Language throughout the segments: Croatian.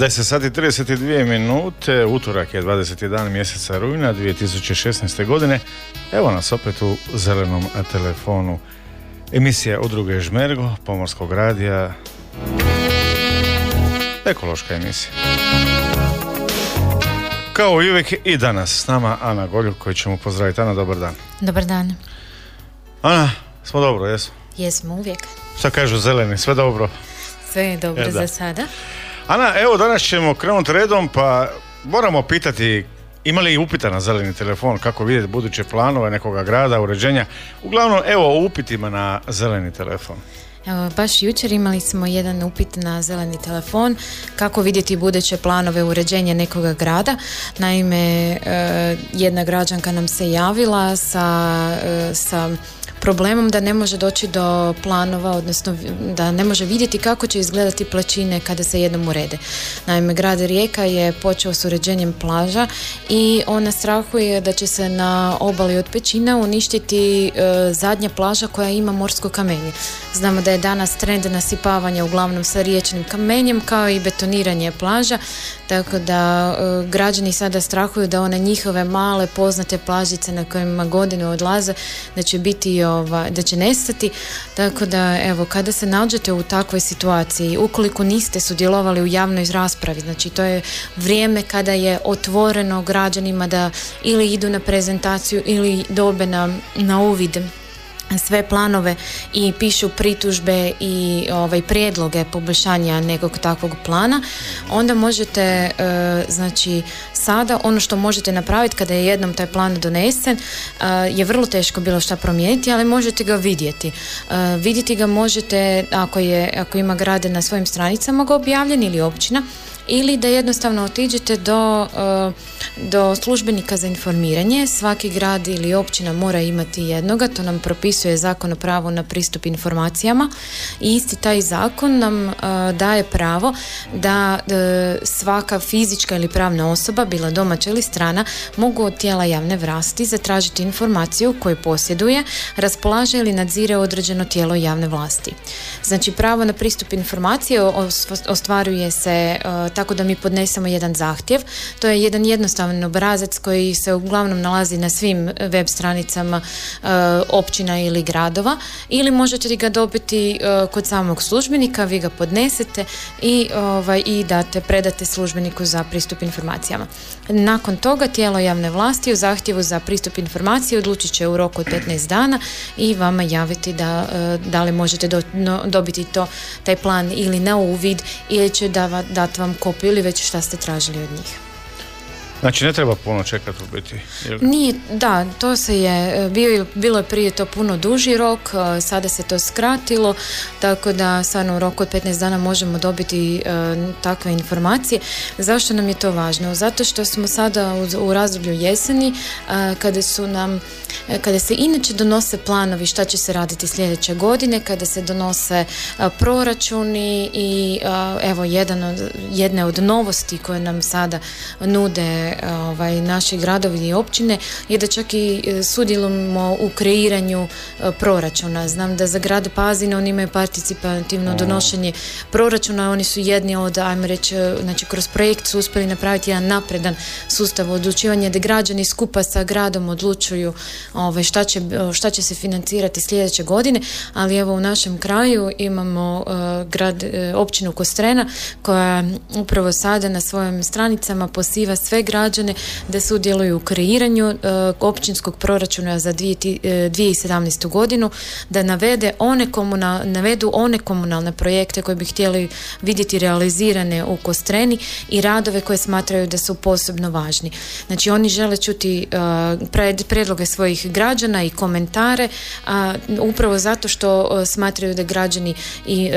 10 sati 32 minute, utorak je 21. mjeseca rujna 2016. godine. Evo nas opet u zelenom telefonu. Emisija Udruge Žmergo, Pomorskog radija, ekološka emisija. Kao i uvijek i danas s nama Ana Goljuk koju ćemo pozdraviti. Ana, dobar dan. Dobar dan. Ana, smo dobro, jesmo? Jesmo uvijek. Šta kažu zeleni, sve dobro? Sve je dobro E, da. za sada. Ana, evo danas ćemo krenuti redom, pa moramo pitati ima li upita na zeleni telefon, kako vidjeti buduće planove nekoga grada, uređenja. Uglavnom, evo o upitima na zeleni telefon. Evo, baš jučer imali smo jedan upit na zeleni telefon kako vidjeti buduće planove uređenja nekoga grada. Naime, e, jedna građanka nam se javila sa, e, sa problemom da ne može doći do planova, odnosno da ne može vidjeti kako će izgledati plaćine kada se jednom urede. Naime, grad Rijeka je počeo s uređenjem plaža i ona strahuje da će se na obali od Pećina uništiti e, zadnja plaža koja ima morsko kamenje. Znamo da je danas trend nasipavanja uglavnom sa riječnim kamenjem kao i betoniranje plaža, tako da e, građani sada strahuju da one njihove male poznate plažice na kojima godinu odlaze da će biti ova, da će nestati, tako da evo kada se nađete u takvoj situaciji, ukoliko niste sudjelovali u javnoj raspravi, znači to je vrijeme kada je otvoreno građanima da ili idu na prezentaciju ili dobe na, na uvid sve planove i pišu pritužbe i ovaj prijedloge poboljšanja nekog takvog plana onda možete e, znači sada ono što možete napraviti kada je jednom taj plan donesen e, je vrlo teško bilo šta promijeniti ali možete ga vidjeti. E, vidjeti ga možete ako je ako ima grade na svojim stranicama ga objavljen ili općina ili da jednostavno otiđete do, e, do službenika za informiranje. Svaki grad ili općina mora imati jednoga, to nam propisuje zakon o pravu na pristup informacijama i isti taj zakon nam e, daje pravo da e, svaka fizička ili pravna osoba, bila domaća ili strana, mogu od tijela javne vlasti zatražiti informaciju koju posjeduje, raspolaže ili nadzire određeno tijelo javne vlasti. Znači pravo na pristup informacije os- ostvaruje se tako da mi podnesemo jedan zahtjev. To je jedan jednostavan obrazac koji se uglavnom nalazi na svim web stranicama e, općina ili gradova ili možete ga dobiti e, kod samog službenika, vi ga podnesete i, ovaj, i date, predate službeniku za pristup informacijama. Nakon toga tijelo javne vlasti u zahtjevu za pristup informacije odlučit će u roku od 15 dana i vama javiti da, e, da li možete do- no- dobiti to, taj plan ili na uvid ili će dava- dati vam kopiju ili već šta ste tražili od njih. Znači ne treba puno čekati u biti. Nije, da, to se je, e, bio, bilo je prije to puno duži rok, e, sada se to skratilo, tako da sad u roku od 15 dana možemo dobiti e, takve informacije. Zašto nam je to važno? Zato što smo sada u, u razdoblju jeseni, e, kada su nam, e, kada se inače donose planovi šta će se raditi sljedeće godine, kada se donose e, proračuni i evo jedan od, jedne od novosti koje nam sada nude ovaj, naši gradovi i općine je da čak i e, sudjelujemo u kreiranju e, proračuna. Znam da za grad Pazin oni imaju participativno donošenje proračuna, oni su jedni od, ajmo reći, znači kroz projekt su uspjeli napraviti jedan napredan sustav odlučivanja da građani skupa sa gradom odlučuju ovaj, šta, će, šta će se financirati sljedeće godine, ali evo u našem kraju imamo grad, općinu Kostrena koja upravo sada na svojim stranicama posiva sve građane da sudjeluju u kreiranju e, općinskog proračuna za 2017. E, godinu, da navede one navedu one komunalne projekte koje bi htjeli vidjeti realizirane u Kostreni i radove koje smatraju da su posebno važni. Znači oni žele čuti uh, predloge svojih građana i komentare, a upravo zato što smatraju da građani i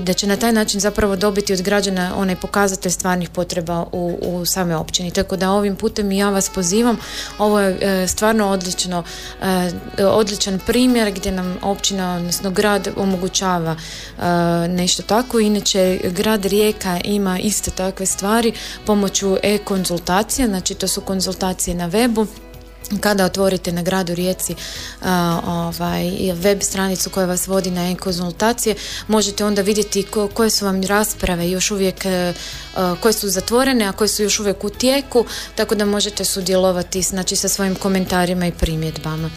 da će na taj način zapravo dobiti od građana onaj pokazatelj stvarnih potreba u, u same općini. Tako da ovim putem i ja vas pozivam, ovo je e, stvarno odlično, e, odličan primjer gdje nam općina, odnosno grad omogućava e, nešto tako. Inače, grad Rijeka ima iste takve stvari. Pomoću e-konzultacija, znači to su konzultacije na webu kada otvorite na gradu Rijeci ovaj, web stranicu koja vas vodi na e-konzultacije, možete onda vidjeti koje su vam rasprave još uvijek, e, koje su zatvorene, a koje su još uvijek u tijeku, tako da možete sudjelovati znači, sa svojim komentarima i primjedbama.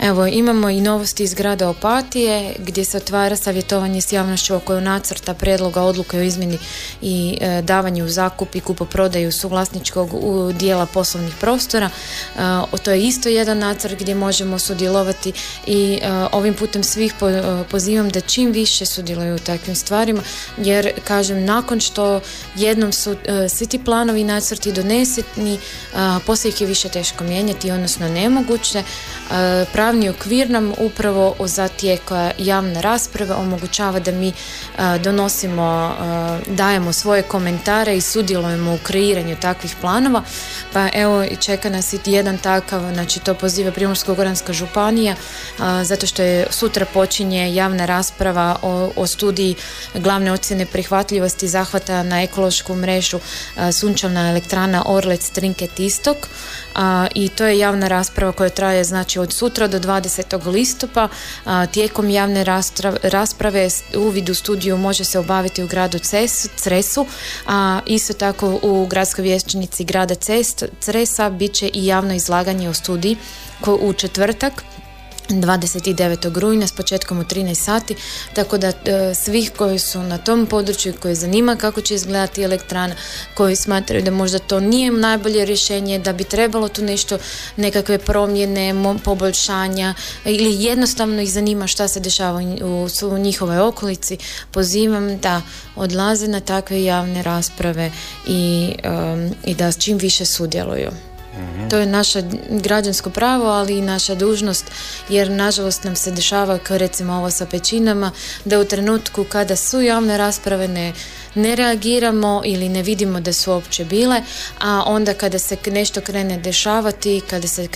Evo, imamo i novosti iz grada Opatije gdje se otvara savjetovanje s javnošću oko nacrta predloga odluke o izmjeni i e, davanju u zakup i kupoprodaju suvlasničkog dijela poslovnih prostora. E, to je isto jedan nacrt gdje možemo sudjelovati i e, ovim putem svih pozivam da čim više sudjeluju u takvim stvarima jer kažem nakon što jednom su svi ti planovi i nacrti doneseni poslije ih je više teško mijenjati odnosno nemoguće pravni okvir nam upravo za tijek javne rasprave omogućava da mi donosimo, dajemo svoje komentare i sudjelujemo u kreiranju takvih planova. Pa evo čeka nas i jedan takav, znači to poziva Primorsko-goranska županija zato što je sutra počinje javna rasprava o, o studiji glavne ocjene prihvatljivosti zahvata na ekološku mrežu sunčevna elektrana Orlec Trinket Istok i to je javna rasprava koja traje znači od sutra do 20. listopa. Tijekom javne rasprave uvid u studiju može se obaviti u gradu Cresu, a isto tako u gradskoj vječnici grada Cresa bit će i javno izlaganje o studiji u četvrtak 29. rujna s početkom u 13 sati, tako da e, svih koji su na tom području, koji zanima kako će izgledati elektrana, koji smatraju da možda to nije najbolje rješenje, da bi trebalo tu nešto, nekakve promjene, poboljšanja ili jednostavno ih zanima šta se dešava u, u njihovoj okolici, pozivam da odlaze na takve javne rasprave i, i da čim više sudjeluju. To je naše građansko pravo, ali i naša dužnost, jer nažalost nam se dešava, kao recimo ovo sa pećinama, da u trenutku kada su javne rasprave ne, ne reagiramo ili ne vidimo da su uopće bile, a onda kada se nešto krene dešavati, kada se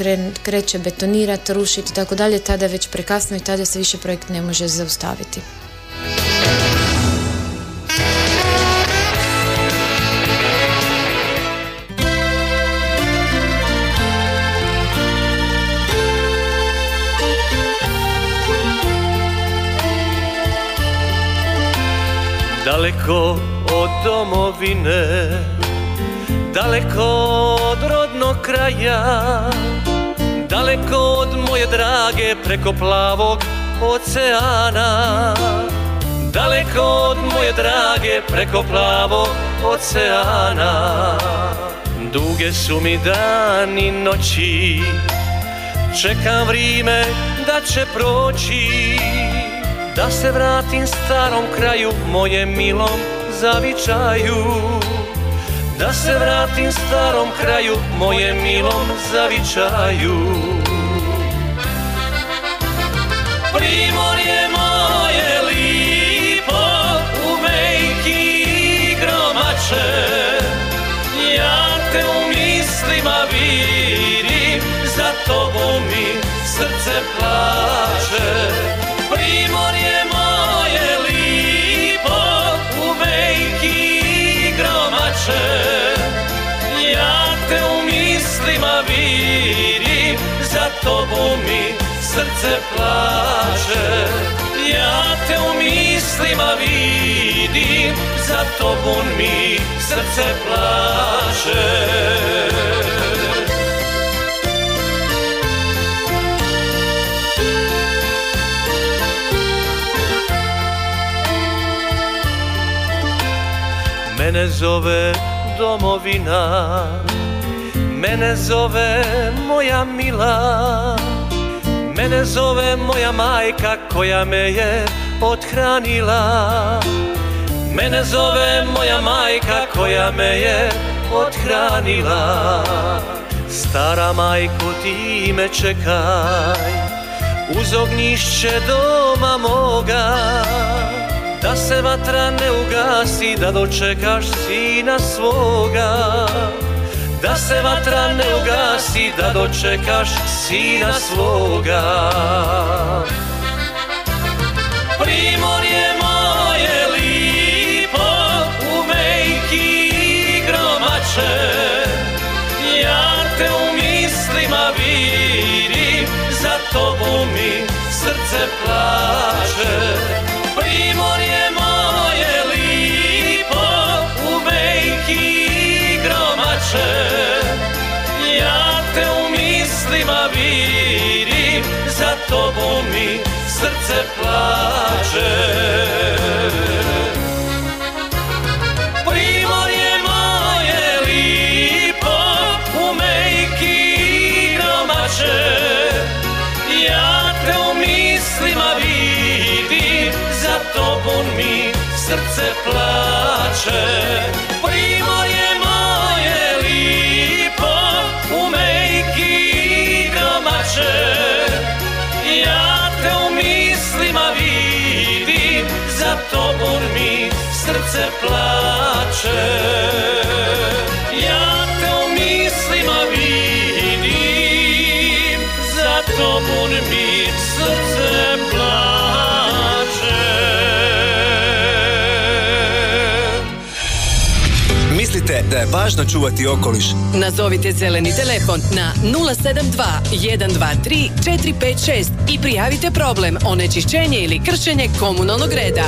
kreće betonirati, rušiti i tako dalje, tada već prekasno i tada se više projekt ne može zaustaviti. Daleko od domovine Daleko od rodnog kraja Daleko od moje drage preko plavog oceana Daleko od moje drage preko plavog oceana. Duge su mi dani noći Čekam vrijeme da će proći da se vratim starom kraju moje milom zavičaju. Da se vratim starom kraju moje milom zavičaju. Primorje moje lipo u mejki gromače. Ja te u mislima vidim, za tobom mi srce plače tobom mi srce plače Ja te u mislima vidim Za tobom mi srce plače Mene zove domovina Mene zove moja mila Mene zove moja majka koja me je othranila Mene zove moja majka koja me je othranila Stara majko ti me čekaj Uz ognjišće doma moga Da se vatra ne ugasi Da dočekaš sina svoga da se vatra ne ugasi, da dočekaš sina svoga. Primorje moje lipo, u mejki gromače. Ja te u mislima vidim, za tobu mi srce plače. Primorje tobom mi srce plače. Primorje moje lipo U mejki Ja te u mislima vidim Za tobom mi srce plače srce plače Ja te u mislima vidim Za tobom mi srce plače Mislite da je važno čuvati okoliš? Nazovite zeleni telefon na 072 123 456 i prijavite problem onečišćenje ili kršenje komunalnog reda.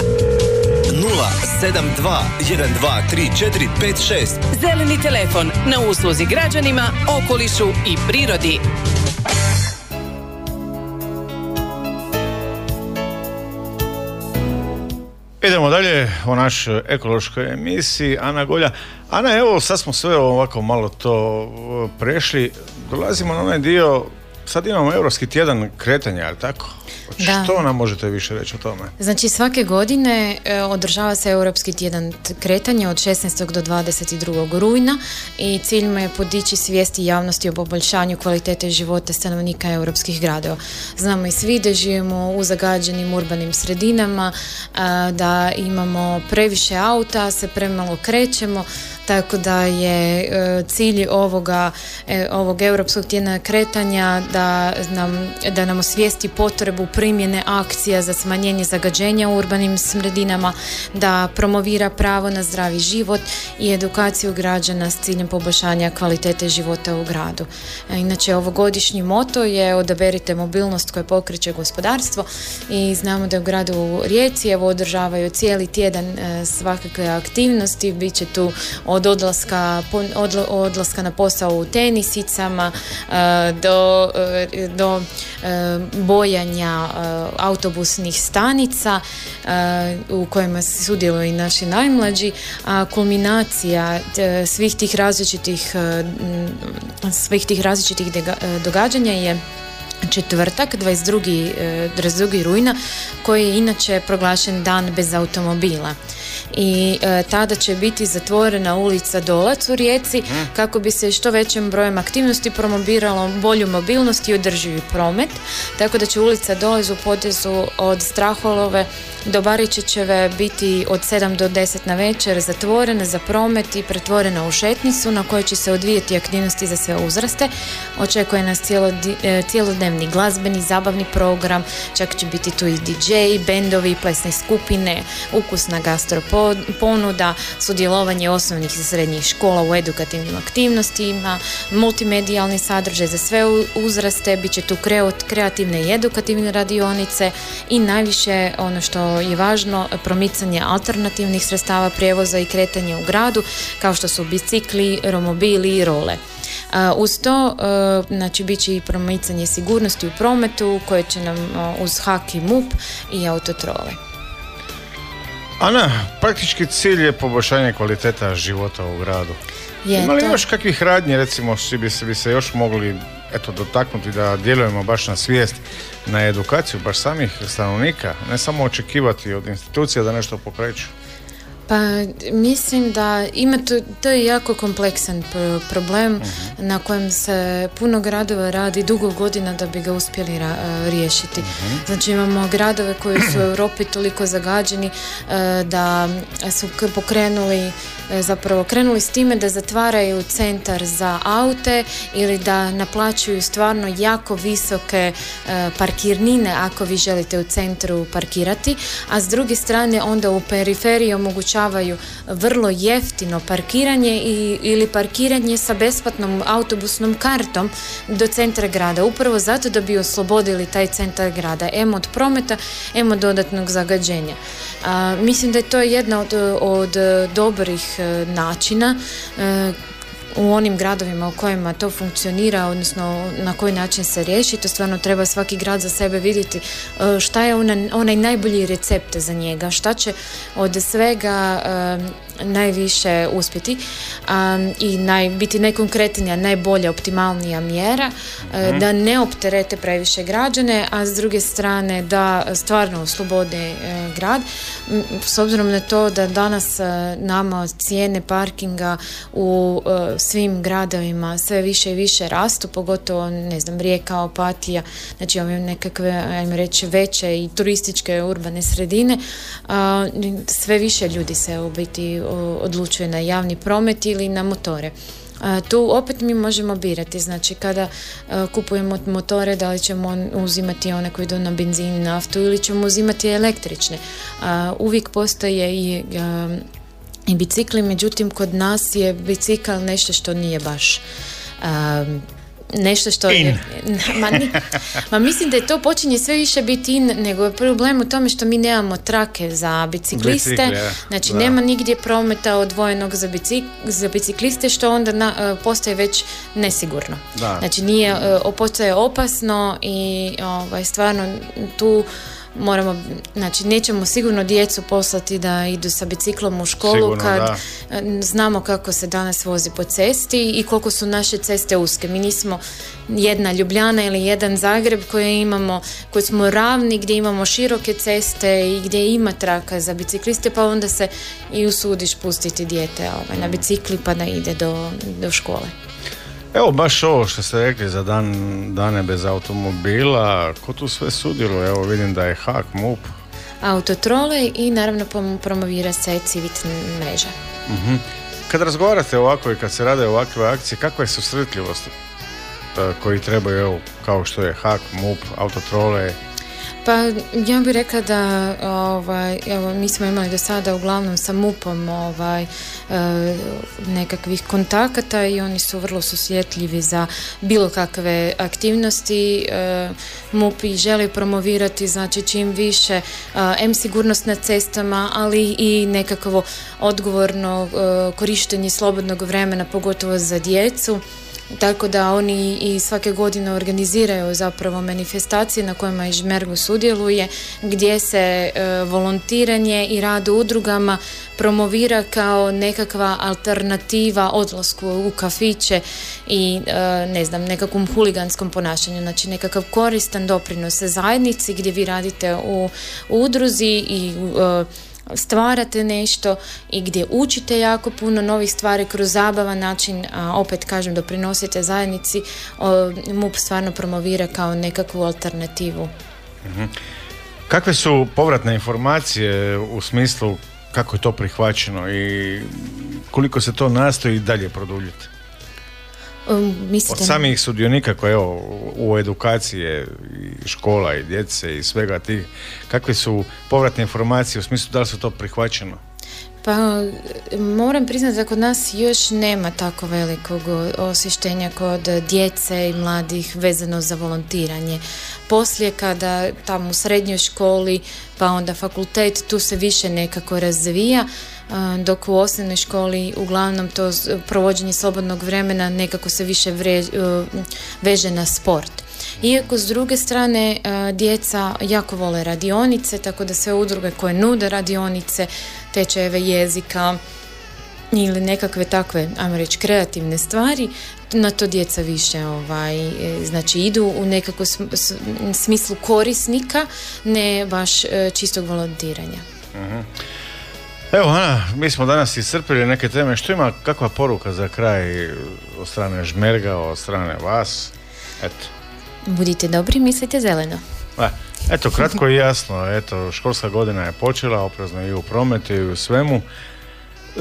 072 123 456 Zeleni telefon na usluzi građanima, okolišu i prirodi. Idemo dalje u našoj ekološkoj emisiji. Ana Golja. Ana, evo sad smo sve ovako malo to uh, prešli. Dolazimo na onaj dio, sad imamo Europski tjedan kretanja, ali tako? Da. Što nam možete više reći o tome? Znači svake godine e, održava se Europski tjedan kretanja od 16. do 22. rujna i cilj mu je podići svijesti javnosti o poboljšanju kvalitete života stanovnika europskih gradova. Znamo i svi da živimo u zagađenim urbanim sredinama, a, da imamo previše auta, se premalo krećemo, tako da je e, cilj ovoga, e, ovog Europskog tjedna kretanja da nam, da nam osvijesti potrebu primjene akcija za smanjenje zagađenja u urbanim sredinama, da promovira pravo na zdravi život i edukaciju građana s ciljem poboljšanja kvalitete života u gradu. E, Inače, ovogodišnji moto je odaberite mobilnost koja pokreće gospodarstvo i znamo da u gradu Rijeci evo održavaju cijeli tjedan e, svakakve aktivnosti, bit će tu od odlaska, odlaska na posao u tenisicama e, do, do bojanja e, autobusnih stanica e, u kojima sudjeluju i naši najmlađi, a kulminacija e, svih tih različitih svih tih različitih događanja je četvrtak 22. e, 22. rujna koji je inače proglašen dan bez automobila i e, tada će biti zatvorena ulica Dolac u Rijeci kako bi se što većim brojem aktivnosti promoviralo bolju mobilnost i održivi promet tako da će ulica Dolac u potezu od Straholove do Baričićeve biti od 7 do 10 na večer zatvorena za promet i pretvorena u šetnicu na kojoj će se odvijati aktivnosti za sve uzraste. Očekuje nas cijelo- e, cjelodnevni glazbeni, zabavni program, čak će biti tu i DJ, bendovi, plesne skupine, ukusna gastro po- ponuda, sudjelovanje osnovnih i srednjih škola u edukativnim aktivnostima, multimedijalni sadržaj za sve uzraste, bit će tu kreativne i edukativne radionice i najviše ono što je važno, promicanje alternativnih sredstava prijevoza i kretanja u gradu, kao što su bicikli, romobili i role. Uz to, e, znači, bit će i promicanje sigurnosti u prometu koje će nam uz HAK i MUP i autotrole. Ana, praktički cilj je poboljšanje kvaliteta života u gradu. Je Ima li to- još kakvih radnji, recimo, svi bi se, bi se još mogli eto, dotaknuti da djelujemo baš na svijest, na edukaciju baš samih stanovnika, ne samo očekivati od institucija da nešto pokreću. Pa mislim da ima to, to je jako kompleksan pro- problem na kojem se puno gradova radi dugo godina da bi ga uspjeli ra- e, riješiti. Znači imamo gradove koji su u Europi toliko zagađeni e, da su pokrenuli e, zapravo krenuli s time da zatvaraju centar za aute ili da naplaćuju stvarno jako visoke parkirnine ako vi želite u centru parkirati, a s druge strane onda u periferiji omogućavaju vrlo jeftino parkiranje i, ili parkiranje sa besplatnom autobusnom kartom do centra grada, upravo zato da bi oslobodili taj centar grada, em od prometa, em od dodatnog zagađenja. A, mislim da je to jedna od, od dobrih e, načina e, u onim gradovima u kojima to funkcionira, odnosno na koji način se riješi, to stvarno treba svaki grad za sebe vidjeti e, šta je ona- onaj najbolji recept za njega, šta će od svega najviše uspjeti a, i naj, biti najkonkretnija, najbolja, optimalnija mjera, e, da ne opterete previše građane, a s druge strane da stvarno oslobode e, grad. S obzirom na to da danas e, nama cijene parkinga u e, svim gradovima sve više i više rastu, pogotovo ne znam, Rijeka, Opatija, znači ove nekakve, ajmo reći, veće i turističke urbane sredine, sve više ljudi se u biti odlučuje na javni promet ili na motore. A, tu opet mi možemo birati, znači kada a, kupujemo motore da li ćemo uzimati one koji idu na benzin naftu ili ćemo uzimati električne. A, uvijek postoje i i bicikli, međutim kod nas je bicikl nešto što nije baš nešto što je, ma, ni- ma mislim da je to počinje sve više biti in, nego je problem u tome što mi nemamo trake za bicikliste, Bicikle, znači Da. nema nigdje prometa odvojenog za, bicik, za bicikliste što onda na, e, postaje već nesigurno. Da. Znači nije, e, postaje opasno i ovaj, stvarno tu moramo, znači nećemo sigurno djecu poslati da idu sa biciklom u školu Sigurno, kad da. e, znamo kako se danas vozi po cesti i koliko su naše ceste uske. Mi nismo jedna Ljubljana ili jedan Zagreb koje imamo, koji smo ravni, gdje imamo široke ceste i gdje ima traka za bicikliste, pa onda se i usudiš pustiti dijete ovaj, na bicikli pa da ide do, do škole. Evo baš ovo što ste rekli za dan, dane bez automobila, ko tu sve sudjeluje? Evo vidim da je HAK, MUP. Autotrole i naravno promovira se Civit mreža. Kad razgovarate ovako i kad se rade ovakve akcije, kakva je susretljivost e, koji trebaju, evo, kao što je HAK, MUP, autotrole, Pa ja bih rekla da ovaj, evo, mi smo imali do sada uglavnom sa MUP-om ovaj, e, nekakvih kontakata i oni su vrlo susjetljivi za bilo kakve aktivnosti. E, MUP i želi promovirati znači čim više e, em sigurnost na cestama, ali i nekakvo odgovorno korištenje slobodnog vremena, pogotovo za djecu. Tako da oni i svake godine organiziraju zapravo manifestacije na kojima i Žmergo sudjeluje, gdje se e, volontiranje i rad u udrugama promovira kao nekakva alternativa odlasku u kafiće i e, ne znam, nekakvom huliganskom ponašanju. Znači nekakav koristan doprinos zajednici gdje vi radite u, u udruzi i e, stvarate nešto i gdje učite jako puno novih stvari kroz zabavan način, a opet kažem doprinosite zajednici, MUP stvarno promovira kao nekakvu alternativu. Kakve su povratne informacije u smislu kako je to prihvaćeno i koliko se to nastoji dalje produljiti? Um, mislite Od samih sudionika koje evo, u edukacije i škola i djece i svega tih, kakve su povratne informacije u smislu da li su to prihvaćeno? Pa moram priznati da kod nas još nema tako velikog osvještenja kod djece i mladih vezano za volontiranje. Poslije kada tamo u srednjoj školi pa onda fakultet tu se više nekako razvija dok u osnovnoj školi uglavnom to provođenje slobodnog vremena nekako se više veže na sport. Iako s druge strane djeca jako vole radionice, tako da sve udruge koje nude radionice, tečajeve jezika ili nekakve takve, ajmo reći, kreativne stvari, na to djeca više ovaj, e, znači idu u nekako smislu korisnika, ne baš e, čistog volontiranja. uh Evo Ana, mi smo danas iscrpili neke teme. Što ima, kakva poruka za kraj od strane Žmerga, od strane vas? Eto. Budite dobri, mislite zeleno. E, eto, kratko i jasno. Eto, školska godina je počela, oprezno i u prometu i u svemu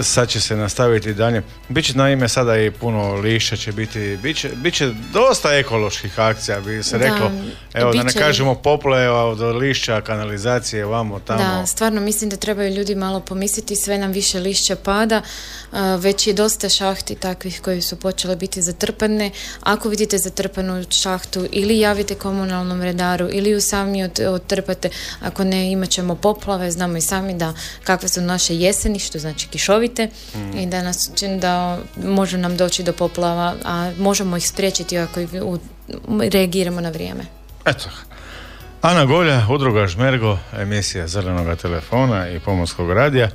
sad će se nastaviti dalje. Biće naime sada i puno lišća će biti, bit će dosta ekoloških akcija bi se reklo. Evo da ne kažemo pople do lišća, kanalizacije, vamo, tamo. Da, stvarno mislim da trebaju ljudi malo pomisliti, sve nam više lišća pada, već je dosta šahti takvih koji su počele biti zatrpane. Ako vidite zatrpanu šahtu ili javite komunalnom redaru ili ju sami odtrpate, ako ne imat ćemo poplave, znamo i sami da kakve su naše jeseni, što znači kišovi mm. i da, nas, da može nam doći do poplava, a možemo ih spriječiti ako reagiramo na vrijeme. Eto, Ana Golja, udruga Žmergo, emisija Zelenog telefona i Pomorskog radija.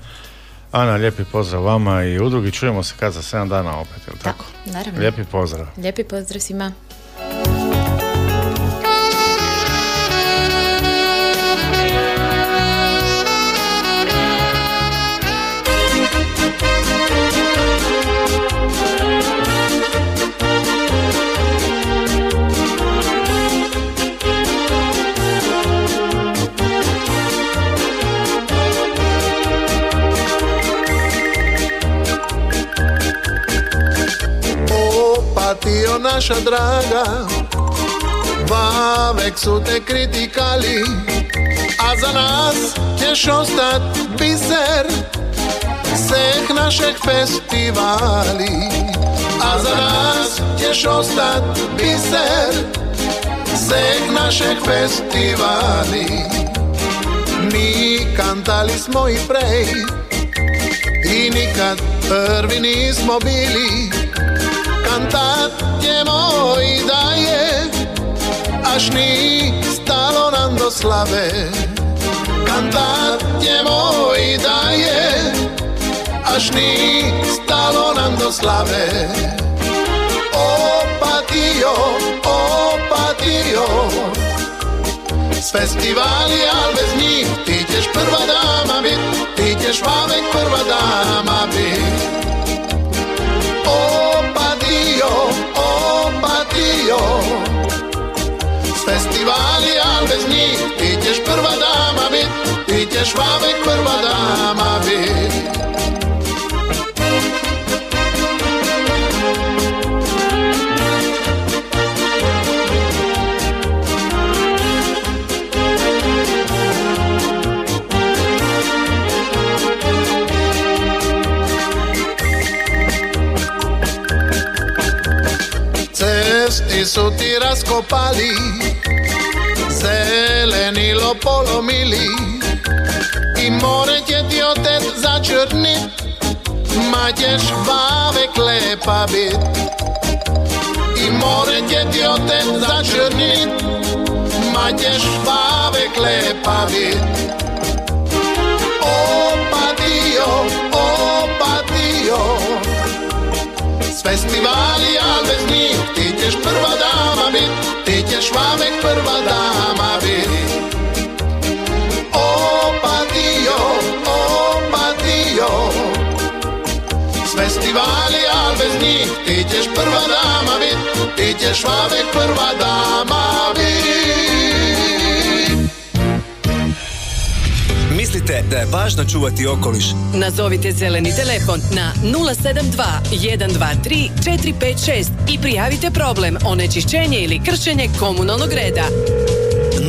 Ana, lijepi pozdrav vama i udrugi. Čujemo se kad za 7 dana opet, jel tako? naravno. Lijepi pozdrav. Lijepi pozdrav svima. Naša draga Vavek su te kritikali A za nas ćeš ostat biser Seh našeg festivali A za nas ćeš ostat biser Seh našeg festivali Mi kantali smo i prej I nikad prvi nismo bili. Kantat je moj da je Až ni stalo nam do slave Kantat je moj da je Až ni stalo nam do slave Opatio, opatio S festivali, al bez njih Ti ćeš prva dama bit Ti ćeš vavek prva dama bit ישבה וכבר בדה מעביר i su ti raskopali Zeleni lopolomili I more će ti otet začrnit Ma ćeš bave klepa bit I more će ti otet začrnit Ma ćeš bave klepa bit Opa dio, opa dio S festivali, al bez njih Ti ćeš prva dama bit ti ćeš vavek prva dama biti festivali, al bez njih Ti ćeš prva dama bit Ti ćeš vavek prva dama bit Mislite da je važno čuvati okoliš? Nazovite zeleni telefon na 072 123 456 i prijavite problem onečišćenje ili kršenje komunalnog reda.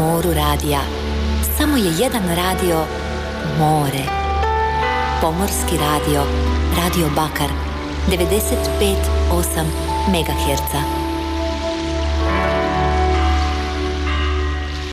Moru radija. Samo je jedan radio more. Pomorski radio. Radio Bakar. 95,8 MHz.